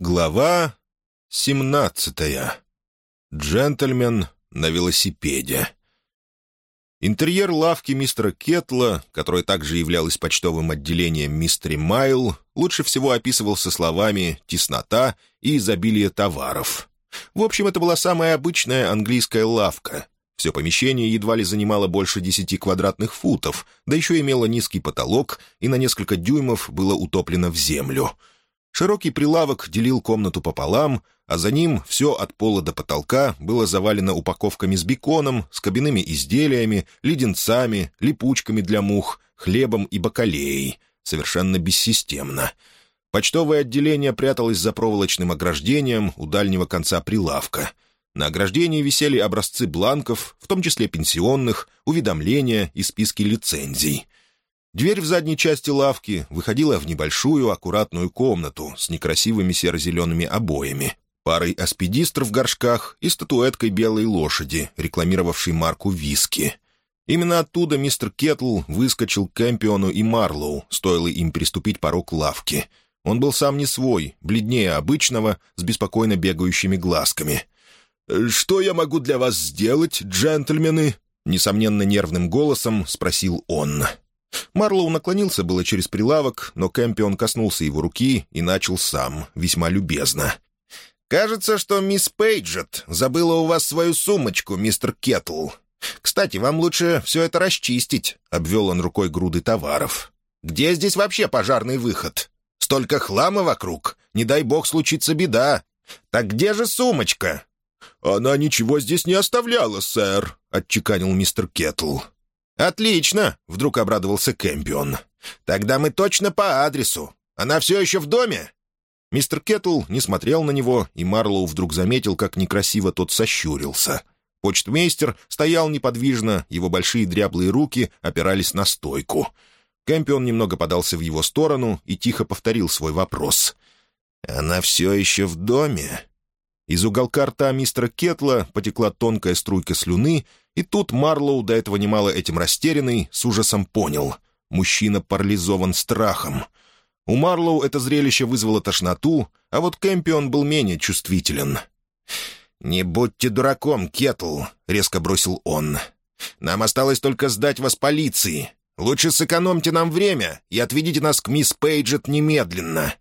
Глава семнадцатая. Джентльмен на велосипеде. Интерьер лавки мистера Кетла, которая также являлась почтовым отделением мистери Майл, лучше всего описывался словами «теснота» и «изобилие товаров». В общем, это была самая обычная английская лавка. Все помещение едва ли занимало больше десяти квадратных футов, да еще имело низкий потолок и на несколько дюймов было утоплено в землю — Широкий прилавок делил комнату пополам, а за ним все от пола до потолка было завалено упаковками с беконом, с кабинными изделиями, леденцами, липучками для мух, хлебом и бакалеей. Совершенно бессистемно. Почтовое отделение пряталось за проволочным ограждением у дальнего конца прилавка. На ограждении висели образцы бланков, в том числе пенсионных, уведомления и списки лицензий — Дверь в задней части лавки выходила в небольшую аккуратную комнату с некрасивыми серо-зелеными обоями, парой аспидистр в горшках и статуэткой белой лошади, рекламировавшей марку виски. Именно оттуда мистер Кетл выскочил к Кэмпиону и Марлоу, стоило им приступить порог лавки. Он был сам не свой, бледнее обычного, с беспокойно бегающими глазками. «Что я могу для вас сделать, джентльмены?» Несомненно, нервным голосом спросил он. Марлоу наклонился было через прилавок, но Кэмпион коснулся его руки и начал сам, весьма любезно. «Кажется, что мисс Пейджет забыла у вас свою сумочку, мистер Кетл. Кстати, вам лучше все это расчистить», — обвел он рукой груды товаров. «Где здесь вообще пожарный выход? Столько хлама вокруг. Не дай бог случится беда. Так где же сумочка?» «Она ничего здесь не оставляла, сэр», — отчеканил мистер Кетл. «Отлично!» — вдруг обрадовался Кэмпион. «Тогда мы точно по адресу. Она все еще в доме?» Мистер Кеттл не смотрел на него, и Марлоу вдруг заметил, как некрасиво тот сощурился. Почтмейстер стоял неподвижно, его большие дряблые руки опирались на стойку. Кэмпион немного подался в его сторону и тихо повторил свой вопрос. «Она все еще в доме?» Из уголка рта мистера Кетла потекла тонкая струйка слюны, и тут Марлоу, до этого немало этим растерянный, с ужасом понял. Мужчина парализован страхом. У Марлоу это зрелище вызвало тошноту, а вот Кэмпион был менее чувствителен. «Не будьте дураком, Кетл», — резко бросил он. «Нам осталось только сдать вас полиции. Лучше сэкономьте нам время и отведите нас к мисс Пейджет немедленно».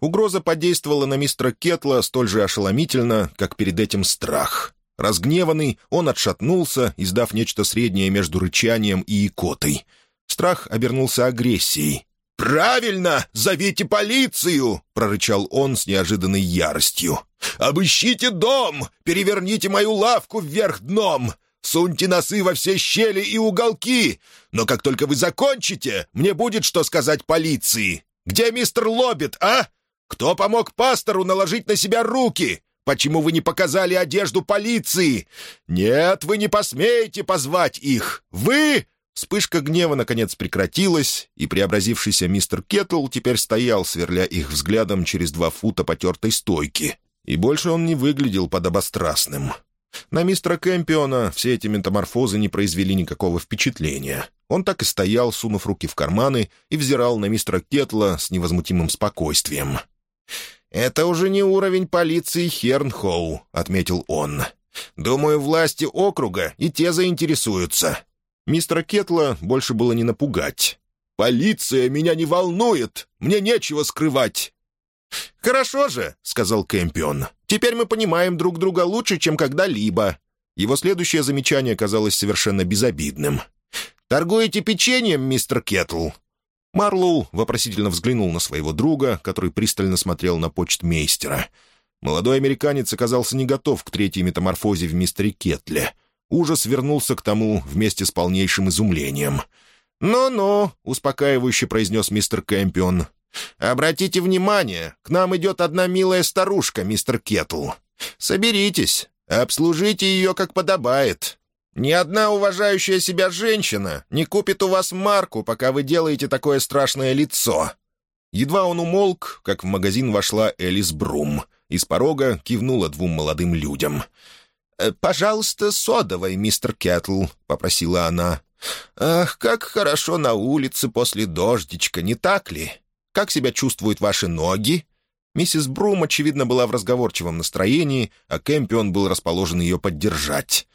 Угроза подействовала на мистера Кетла столь же ошеломительно, как перед этим страх. Разгневанный, он отшатнулся, издав нечто среднее между рычанием и икотой. Страх обернулся агрессией. «Правильно! Зовите полицию!» — прорычал он с неожиданной яростью. «Обыщите дом! Переверните мою лавку вверх дном! Суньте носы во все щели и уголки! Но как только вы закончите, мне будет что сказать полиции! Где мистер Лоббит, а? Кто помог пастору наложить на себя руки? Почему вы не показали одежду полиции? Нет, вы не посмеете позвать их! Вы...» Вспышка гнева, наконец, прекратилась, и преобразившийся мистер Кеттл теперь стоял, сверля их взглядом через два фута потертой стойки. И больше он не выглядел подобострастным. На мистера Кэмпиона все эти метаморфозы не произвели никакого впечатления. Он так и стоял, сунув руки в карманы, и взирал на мистера Кетла с невозмутимым спокойствием. «Это уже не уровень полиции Хернхоу», — отметил он. «Думаю, власти округа и те заинтересуются». Мистера Кетла больше было не напугать. «Полиция меня не волнует! Мне нечего скрывать!» «Хорошо же», — сказал Кэмпион. «Теперь мы понимаем друг друга лучше, чем когда-либо». Его следующее замечание казалось совершенно безобидным. «Торгуете печеньем, мистер Кетл?» Марлоу вопросительно взглянул на своего друга, который пристально смотрел на почтмейстера. Молодой американец оказался не готов к третьей метаморфозе в мистере Кетле. Ужас вернулся к тому вместе с полнейшим изумлением. «Ну-ну», — успокаивающе произнес мистер Кэмпион. «Обратите внимание, к нам идет одна милая старушка, мистер Кетл. Соберитесь, обслужите ее как подобает. Ни одна уважающая себя женщина не купит у вас марку, пока вы делаете такое страшное лицо». Едва он умолк, как в магазин вошла Элис Брум. Из порога кивнула двум молодым людям. «Э, «Пожалуйста, содовой, мистер Кеттл», — попросила она. «Ах, как хорошо на улице после дождичка, не так ли? Как себя чувствуют ваши ноги?» Миссис Брум, очевидно, была в разговорчивом настроении, а Кэмпион был расположен ее поддержать.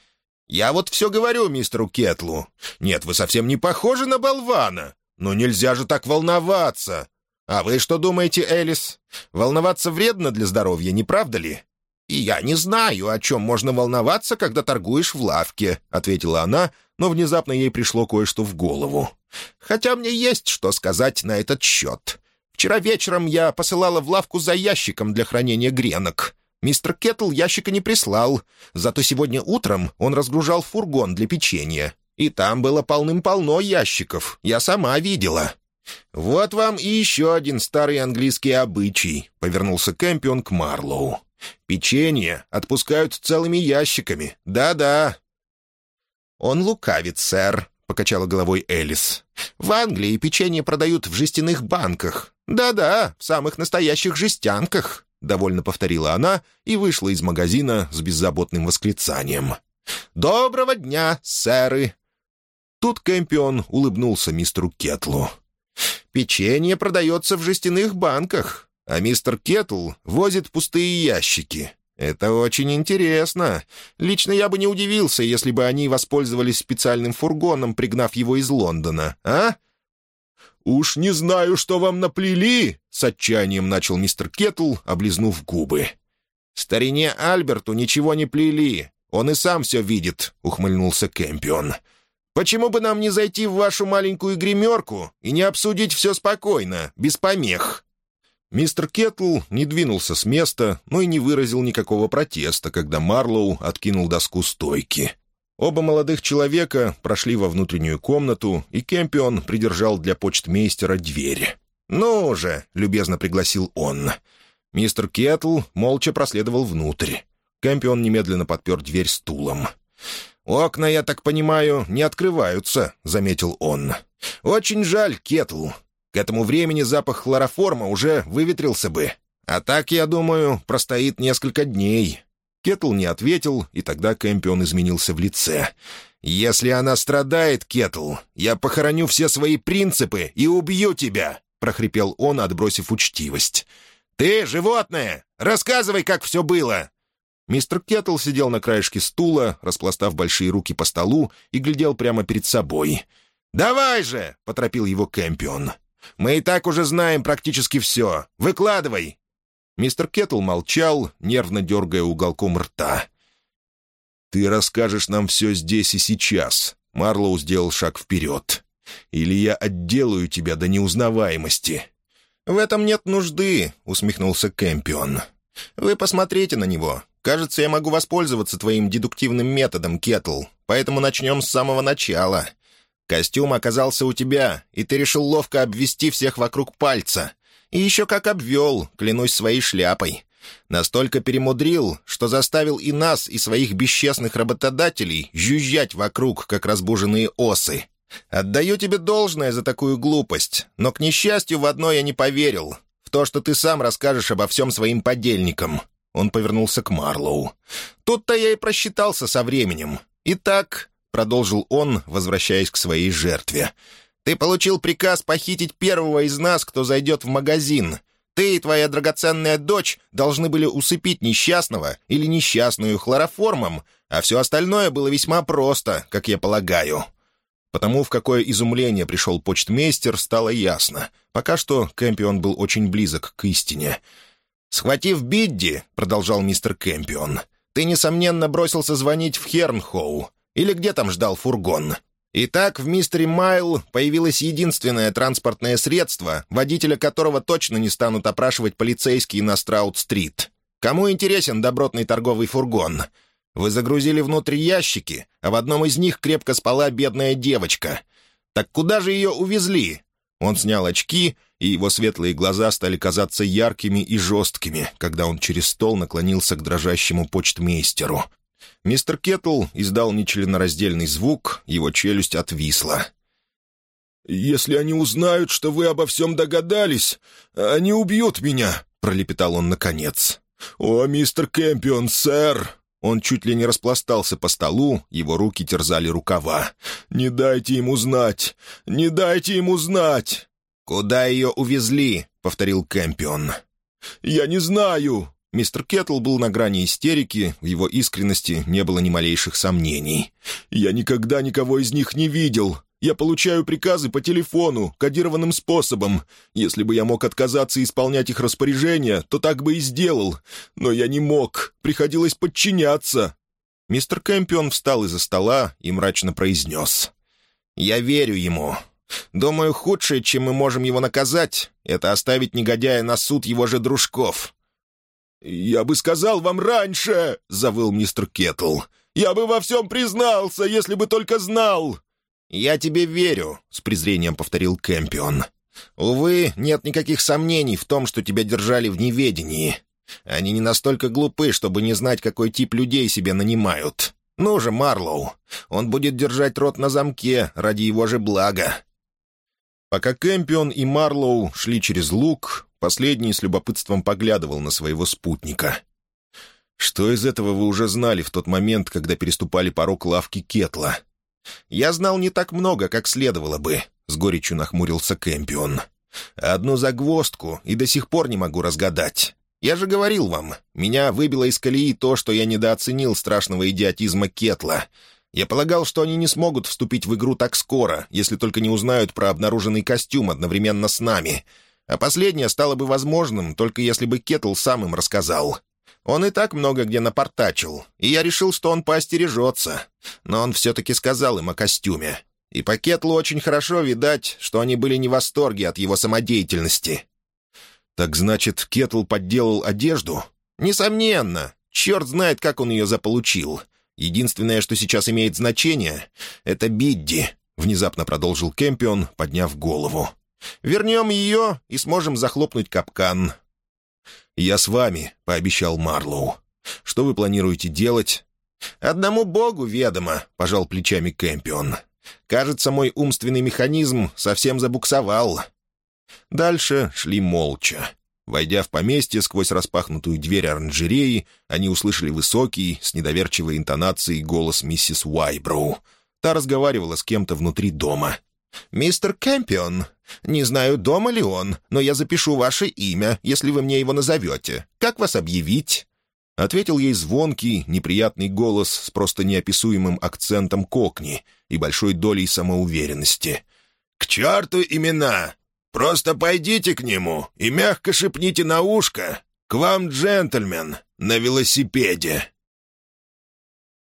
«Я вот все говорю мистеру Кетлу. Нет, вы совсем не похожи на болвана. Но нельзя же так волноваться. А вы что думаете, Элис? Волноваться вредно для здоровья, не правда ли?» «И я не знаю, о чем можно волноваться, когда торгуешь в лавке», — ответила она, но внезапно ей пришло кое-что в голову. «Хотя мне есть что сказать на этот счет. Вчера вечером я посылала в лавку за ящиком для хранения гренок. Мистер Кеттл ящика не прислал, зато сегодня утром он разгружал фургон для печенья. И там было полным-полно ящиков, я сама видела. «Вот вам и еще один старый английский обычай», — повернулся Кэмпион к Марлоу. «Печенье отпускают целыми ящиками, да-да». «Он лукавит, сэр», — покачала головой Элис. «В Англии печенье продают в жестяных банках. Да-да, в самых настоящих жестянках». — довольно повторила она и вышла из магазина с беззаботным восклицанием. «Доброго дня, сэры!» Тут Кэмпион улыбнулся мистеру Кетлу. «Печенье продается в жестяных банках, а мистер Кетл возит пустые ящики. Это очень интересно. Лично я бы не удивился, если бы они воспользовались специальным фургоном, пригнав его из Лондона, а?» «Уж не знаю, что вам наплели!» — с отчаянием начал мистер Кетл, облизнув губы. «Старине Альберту ничего не плели. Он и сам все видит», — ухмыльнулся Кэмпион. «Почему бы нам не зайти в вашу маленькую гримерку и не обсудить все спокойно, без помех?» Мистер Кетл не двинулся с места, но и не выразил никакого протеста, когда Марлоу откинул доску стойки. Оба молодых человека прошли во внутреннюю комнату, и Кемпион придержал для почтмейстера дверь. «Ну уже!» — любезно пригласил он. Мистер Кетл молча проследовал внутрь. Кемпион немедленно подпер дверь стулом. «Окна, я так понимаю, не открываются», — заметил он. «Очень жаль, Кетл. К этому времени запах хлороформа уже выветрился бы. А так, я думаю, простоит несколько дней. Кетл не ответил, и тогда Кэмпион изменился в лице. «Если она страдает, Кетл, я похороню все свои принципы и убью тебя!» — прохрипел он, отбросив учтивость. «Ты, животное, рассказывай, как все было!» Мистер Кетл сидел на краешке стула, распластав большие руки по столу, и глядел прямо перед собой. «Давай же!» — поторопил его Кэмпион. «Мы и так уже знаем практически все. Выкладывай, Мистер Кеттл молчал, нервно дергая уголком рта. «Ты расскажешь нам все здесь и сейчас», — Марлоу сделал шаг вперед. «Или я отделаю тебя до неузнаваемости». «В этом нет нужды», — усмехнулся Кэмпион. «Вы посмотрите на него. Кажется, я могу воспользоваться твоим дедуктивным методом, Кеттл, поэтому начнем с самого начала. Костюм оказался у тебя, и ты решил ловко обвести всех вокруг пальца. И еще как обвел, клянусь своей шляпой. Настолько перемудрил, что заставил и нас, и своих бесчестных работодателей жужжать вокруг, как разбуженные осы. Отдаю тебе должное за такую глупость, но, к несчастью, в одно я не поверил. В то, что ты сам расскажешь обо всем своим подельникам. Он повернулся к Марлоу. Тут-то я и просчитался со временем. Итак, — продолжил он, возвращаясь к своей жертве, — ты получил приказ похитить первого из нас, кто зайдет в магазин. Ты и твоя драгоценная дочь должны были усыпить несчастного или несчастную хлороформом, а все остальное было весьма просто, как я полагаю». Потому в какое изумление пришел почтмейстер, стало ясно. Пока что Кэмпион был очень близок к истине. «Схватив Бидди», — продолжал мистер Кэмпион, — «ты, несомненно, бросился звонить в Хернхоу. Или где там ждал фургон? Итак, в «Мистере Майл» появилось единственное транспортное средство, водителя которого точно не станут опрашивать полицейские на Страут-стрит. Кому интересен добротный торговый фургон? Вы загрузили внутрь ящики, а в одном из них крепко спала бедная девочка. Так куда же ее увезли? Он снял очки, и его светлые глаза стали казаться яркими и жесткими, когда он через стол наклонился к дрожащему почтмейстеру. Мистер Кеттл издал нечленораздельный звук, его челюсть отвисла. «Если они узнают, что вы обо всем догадались, они убьют меня», — пролепетал он наконец. «О, мистер Кэмпион, сэр!» Он чуть ли не распластался по столу, его руки терзали рукава. «Не дайте ему знать! Не дайте ему знать!» «Куда ее увезли?» — повторил Кэмпион. «Я не знаю!» Мистер Кеттл был на грани истерики, в его искренности не было ни малейших сомнений. «Я никогда никого из них не видел. Я получаю приказы по телефону, кодированным способом. Если бы я мог отказаться исполнять их распоряжения, то так бы и сделал. Но я не мог. Приходилось подчиняться». Мистер Кэмпион встал из-за стола и мрачно произнес. «Я верю ему. Думаю, худшее, чем мы можем его наказать, это оставить негодяя на суд его же дружков». «Я бы сказал вам раньше!» — завыл мистер Кеттл. «Я бы во всем признался, если бы только знал!» «Я тебе верю», — с презрением повторил Кэмпион. «Увы, нет никаких сомнений в том, что тебя держали в неведении. Они не настолько глупы, чтобы не знать, какой тип людей себе нанимают. Ну же, Марлоу, он будет держать рот на замке ради его же блага. Пока Кэмпион и Марлоу шли через луг, последний с любопытством поглядывал на своего спутника. «Что из этого вы уже знали в тот момент, когда переступали порог лавки Кетла?» «Я знал не так много, как следовало бы», — с горечью нахмурился Кэмпион. «Одну загвоздку и до сих пор не могу разгадать. Я же говорил вам, меня выбило из колеи то, что я недооценил страшного идиотизма Кетла. Я полагал, что они не смогут вступить в игру так скоро, если только не узнают про обнаруженный костюм одновременно с нами. А последнее стало бы возможным, только если бы Кетл сам им рассказал. Он и так много где напортачил, и я решил, что он поостережется. Но он все-таки сказал им о костюме. И по Кетлу очень хорошо видать, что они были не в восторге от его самодеятельности. «Так значит, Кетл подделал одежду?» «Несомненно. Черт знает, как он ее заполучил. Единственное, что сейчас имеет значение, — это Бидди», — внезапно продолжил Кемпион, подняв голову. «Вернем ее и сможем захлопнуть капкан». «Я с вами», — пообещал Марлоу. «Что вы планируете делать?» «Одному богу ведомо», — пожал плечами Кемпион. «Кажется, мой умственный механизм совсем забуксовал». Дальше шли молча. Войдя в поместье сквозь распахнутую дверь оранжереи, они услышали высокий, с недоверчивой интонацией голос миссис Уайброу. Та разговаривала с кем-то внутри дома. «Мистер Кэмпион, не знаю, дома ли он, но я запишу ваше имя, если вы мне его назовете. Как вас объявить?» Ответил ей звонкий, неприятный голос с просто неописуемым акцентом кокни и большой долей самоуверенности. «К черту имена! Просто пойдите к нему и мягко шепните на ушко. К вам, джентльмен, на велосипеде».